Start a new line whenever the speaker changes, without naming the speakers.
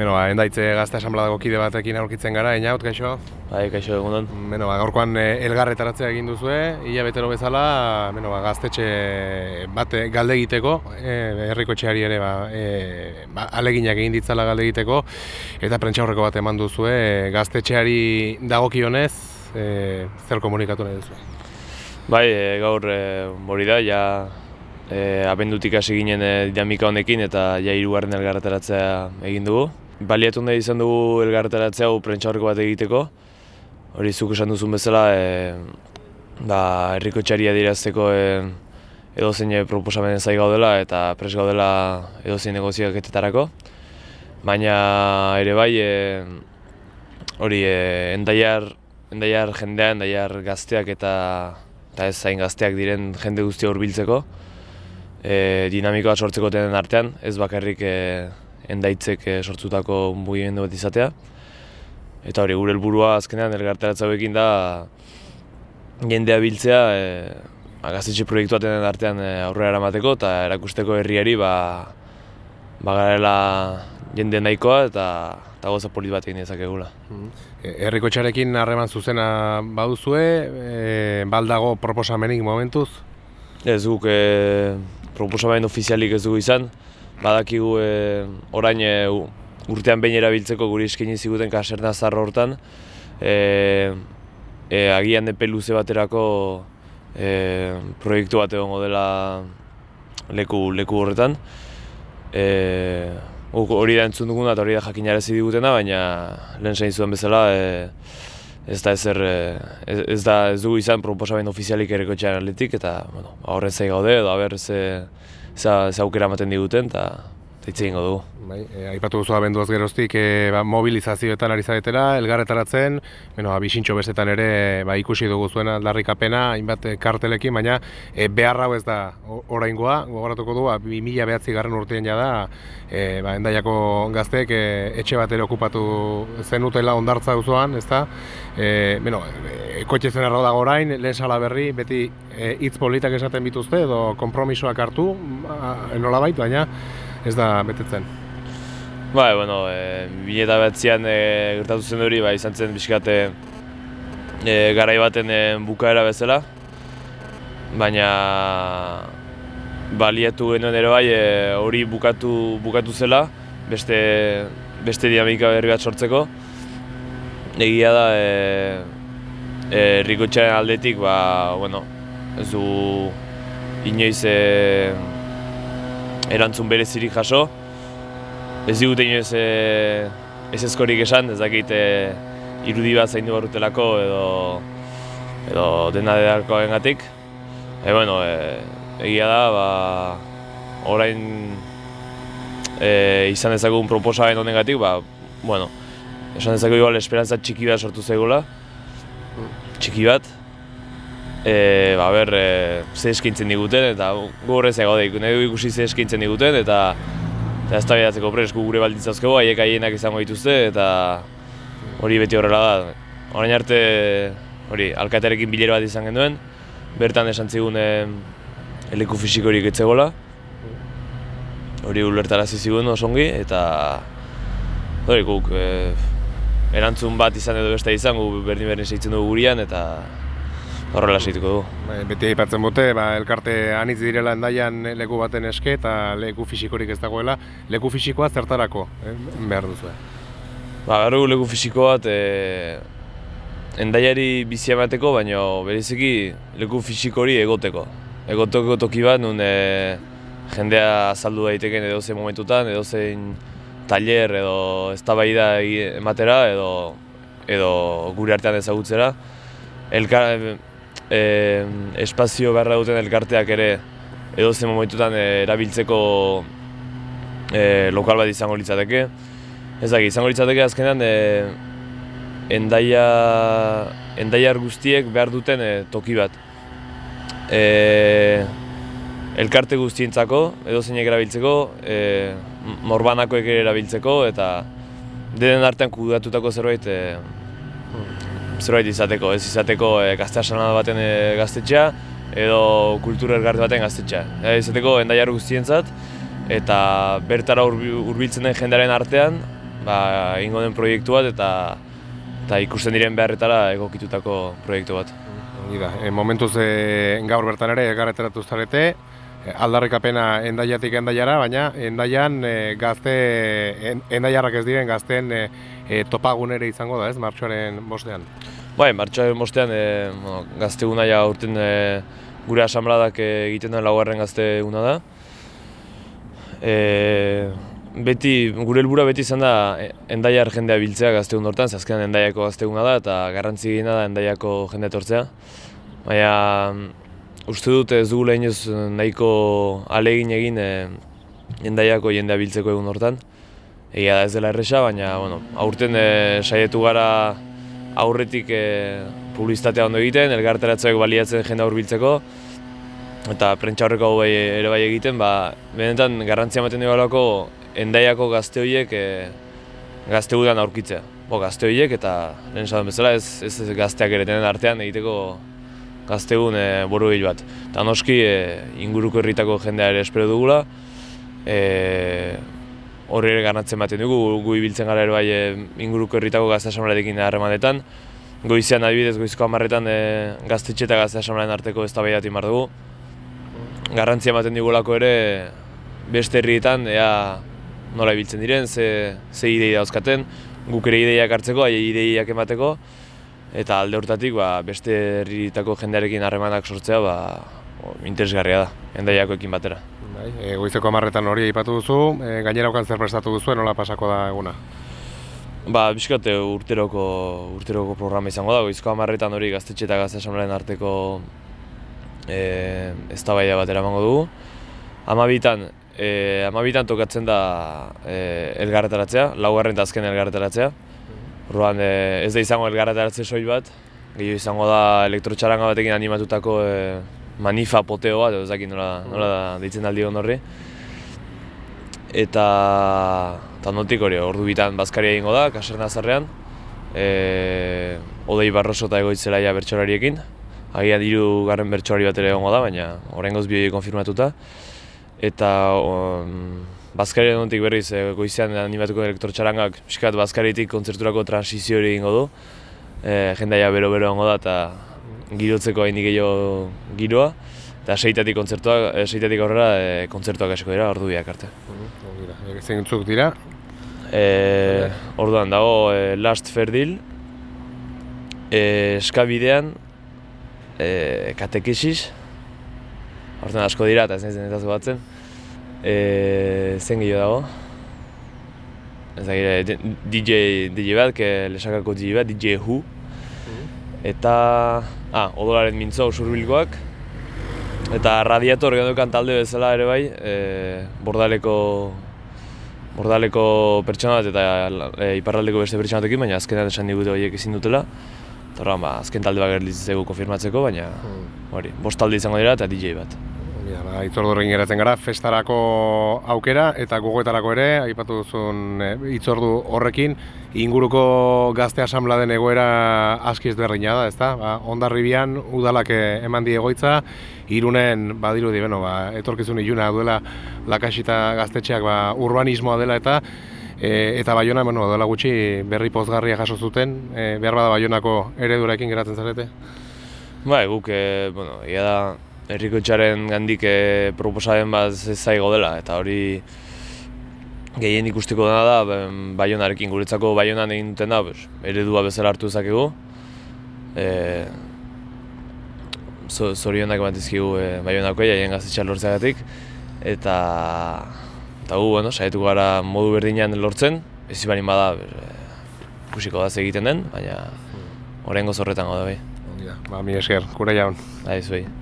Beno, ba, endaitze gazte asamladako kide batekin aurkitzen gara, inaut, kaixo?
Bai, kaixo egunon.
Beno, ba, gaurkoan e, elgarretaratzea egin duzue, ia betero bezala, beno, ba, gaztetxe bate galde egiteko, e, herrikotxeari ere ba, e, ba, aleginak egin ditzala galde egiteko, eta prentxaurreko bat eman duzue, gaztetxeari dagokionez, e, zer komunikatu nahi duzu?
Bai, e, gaur e, hori da, ja e, abendutik hasi ginen e, dinamika honekin eta ja hirugarren elgarretaratzea egin dugu. Baliatu nahi izan dugu elgarretaratzea hau prentxaurreko bat egiteko. Hori zuk esan duzun bezala, e, ba, herriko txari adirazteko e, edo zein proposamen zai gaudela eta pres gaudela edo zein negozioak etetarako. Baina ere bai, e, hori e, endaiar, endaiar jendea, endaiar gazteak eta, eta ez zain gazteak diren jende guztia hurbiltzeko e, dinamikoa sortzeko denen artean, ez bakarrik e, endaitzek e, sortzutako mugimendu bat izatea. Eta hori, gure helburua azkenean elgarteratza hauekin da jendea biltzea e, agazitxe proiektu baten artean e, aurrera eramateko eta erakusteko herriari ba, bagarela jende nahikoa eta eta goza polit bat egin dezakegula.
E, Herriko txarekin harreman zuzena baduzue, e, baldago proposamenik momentuz?
Ez guk e, proposamen ofizialik ez dugu izan, badakigu e, orain e, urtean behin erabiltzeko guri eskaini ziguten kaserna zarro hortan, e, e, agian epe luze baterako e, proiektu bat egongo dela leku, leku horretan. E, hori da entzun duguna eta hori da jakinarazi digutena, baina lehen zain zuen bezala e, ez da ezer, ez, ez da ez dugu izan proposamen ofizialik ereko txaren atletik eta bueno, horren zei gaude edo haber ze, ze, ze aukera ematen diguten eta hitz egingo dugu.
Bai, e, aipatu duzu abenduaz geroztik e, ba, mobilizazioetan ari zaretela, elgarretaratzen, bueno, abisintxo bestetan ere ba, ikusi dugu zuen aldarrikapena, hainbat e, kartelekin, baina e, beharra ez da oraingoa, gogoratuko du, ba, 2000 behatzi garren urtean jada, e, ba, endaiako gazteek e, etxe bat ere okupatu zenutela ondartza duzuan, ez da? E, bueno, e, kotxe zen dago orain, lehen sala berri, beti hitz politak esaten bituzte, edo kompromisoak hartu, ba, nolabait, baina ez da betetzen.
Bai, bueno, e, bine eta batzian e, gertatu zen hori, ba, izan zen bizkate e, garai baten e, bukaera bezala. Baina baliatu genuen ere bai e, hori bukatu, bukatu zela, beste, beste dinamika berri bat sortzeko. Egia da, e, e, aldetik, ba, bueno, ez du inoiz e, erantzun berezirik jaso. Ez digute inoiz e, ez eskorik esan, ez dakit e, irudi bat zaindu barrutelako edo, edo dena dedarko gatik. E, bueno, e, egia da, ba, orain e, izan ezagun proposamen honengatik, ba, bueno, esan ezako igual esperantza txiki bat sortu zaigula, txiki bat, e, ba, ber, e, ze eskintzen diguten, eta gu horrez egode, nahi ikusi ze eskintzen diguten, eta eta ez da bidatzeko pres, gu gure baldintzazko, haiek haienak izango dituzte, eta hori beti horrela da. Horain arte, hori, alkaterekin bilero bat izan genuen, bertan esan zigun e, eleku fisikorik etzegola, hori ulertarazi zigun osongi, eta hori guk, e, erantzun bat izan edo beste izan, gu berdin berdin seitzen dugu gurian, eta horrela segituko du.
Bai, beti aipatzen dute, ba, elkarte anitz direla endaian leku baten eske eta leku fisikorik ez dagoela. Leku fisikoa zertarako eh, behar duzu?
Ba, behar leku fisiko bat e, endaiari bizi emateko, baina bereziki leku fisikori egoteko. Egoteko toki bat, nun e, jendea azaldu daiteken edo zein momentutan, edo zein taller edo eztabaida ematera edo edo gure artean ezagutzera. Elkar, e, espazio beharra duten elkarteak ere edo zen momentutan eh, erabiltzeko e, lokal bat izango litzateke. Ez daki, izango litzateke azkenean e, endaia, endaiar guztiek behar duten toki bat. E, elkarte guztientzako, edo zeinek erabiltzeko, e, morbanakoek ere erabiltzeko, eta denen artean kudatutako zerbait e, zerbait izateko, ez izateko e, baten e, gaztetxea edo kultura elgarte baten gaztetxea. E, izateko endaiar guztientzat eta bertara hurbiltzen den jendearen artean ba, egingo den proiektu bat eta eta ikusten diren beharretara egokitutako proiektu bat.
Ongi da, e, momentuz e, gaur bertan ere elgarreteratu zarete, aldarrikapena endaiatik endaiara, baina endaian e, gazte, en, endaiarrak ez diren gazten e, e, topagun ere izango da, ez, martxoaren bostean?
Bai, martxoaren bostean e, bueno, gazte ja urten e, gure asamladak egiten den laugarren gazte eguna da. E, beti, gure helbura beti izan da e, endaiar jendea biltzea gazte hortan, zazkenan endaiako gazte da eta garrantzi da endaiako jende etortzea. Baina uste dut ez dugula inoz nahiko alegin egin e, endaiako jendea biltzeko egun hortan. Egia da ez dela erresa, baina bueno, aurten e, saietu gara aurretik e, publizitatea ondo egiten, elgarteratzeak baliatzen jende aur biltzeko eta prentsa horreko bai, ere bai egiten, ba, benetan garrantzia ematen dugu endaiako gazte horiek e, gazte aurkitzea. Bo, gazte horiek eta lehen esan bezala ez, ez, gazteak ere artean egiteko gazte egun e, boru bat. Eta noski e, inguruko herritako jendea ere espero dugula. E, horri ere garnatzen baten dugu, gu ibiltzen gara ere bai e, inguruko herritako gazte asamlarekin harremanetan. Goizean adibidez, goizko amarretan e, gaztetxe eta gazte asamlaren arteko ez da dugu. Garrantzia ematen digulako ere beste herrietan ea nola ibiltzen diren, ze, ze idei dauzkaten, guk ere ideiak hartzeko, aie ideiak emateko, eta alde hortatik ba, beste herrietako jendearekin harremanak sortzea ba, interesgarria da, endaiakoekin batera.
Bai, e, goizeko amarretan hori aipatu duzu, e, gainera okan zer prestatu duzu, nola pasako da eguna?
Ba, bizkate urteroko, urteroko programa izango da, goizko amarretan hori gaztetxe eta gazte arteko e, ez da batera emango dugu. Amabitan, e, amabitan tokatzen da e, elgarretaratzea, laugarren eta azken elgarretaratzea. Orduan e, ez da izango elgarretaratze soil bat, gehiago izango da elektrotxaranga batekin animatutako e, manifa poteo bat, ez dakit nola, nola da ditzen aldi horri. Eta, eta notik hori, ordu bitan bazkaria egingo da, kaserna zarrean. E, Odei Barroso eta egoitzela ja bertxolariekin. Agian diru garren bertxolari bat ere egongo da, baina horrengoz bioi konfirmatuta eta um, Baskari edonetik berriz e, goizean animatuko elektrotxarangak piskat Baskaritik kontzerturako transizio hori egingo du e, jendaia bero-bero egongo da eta girotzeko hain gehiago giroa eta seitatik kontzertua, e, seitatik aurrera e, kontzertuak hasiko dira ordu biak arte.
Mm, Zeintzuk dira?
E, orduan dago e, Last Ferdil, e, eskabidean, e, katekesis, Horten asko dira eta ez nahi zen batzen. E, zen gehiago dago? Ez da gira, DJ, DJ bat, ke lesakako DJ bat, DJ Hu. Eta, ah, odolaren mintzo usurbilkoak. Eta radiator gendukan talde bezala ere bai, e, bordaleko bordaleko pertsona bat eta e, iparraldeko beste pertsona batekin, baina azkenean esan digute horiek ezin dutela. Eta ba, azken talde bat gerlitzeko konfirmatzeko, baina hmm. hori, bost talde izango dira eta DJ bat.
Ba, itzordu geratzen gara, festarako aukera eta gogoetarako ere, aipatu duzun e, itzordu horrekin, inguruko gazte asamla egoera askiz berdina da, ezta? Ba, ondarribian udalak eh, eman die egoitza, irunen badiru di, bueno, ba, etorkizun iluna duela lakasita gaztetxeak ba, urbanismoa dela eta e, eta baiona, bueno, dela gutxi berri pozgarria jaso zuten, e, behar bada baionako ereduraekin geratzen zarete?
Ba, guk, e, bueno, ia da, herriko txaren gandik e, proposamen bat zaigo dela, eta hori gehien ikustiko dena da, baionarekin guretzako baionan egin duten da, pues, eredua bezala hartu ezakegu. E, zorionak bantizkigu e, baionako egin haien gaztetxar lortzeagatik. Eta, eta gu, bueno, saietuko gara modu berdinean lortzen, ez ibanin bada, ikusiko da egiten den, baina horrengo zorretan gaude bai.
Ba, mi esker, kure jaun.
Aizu, bai.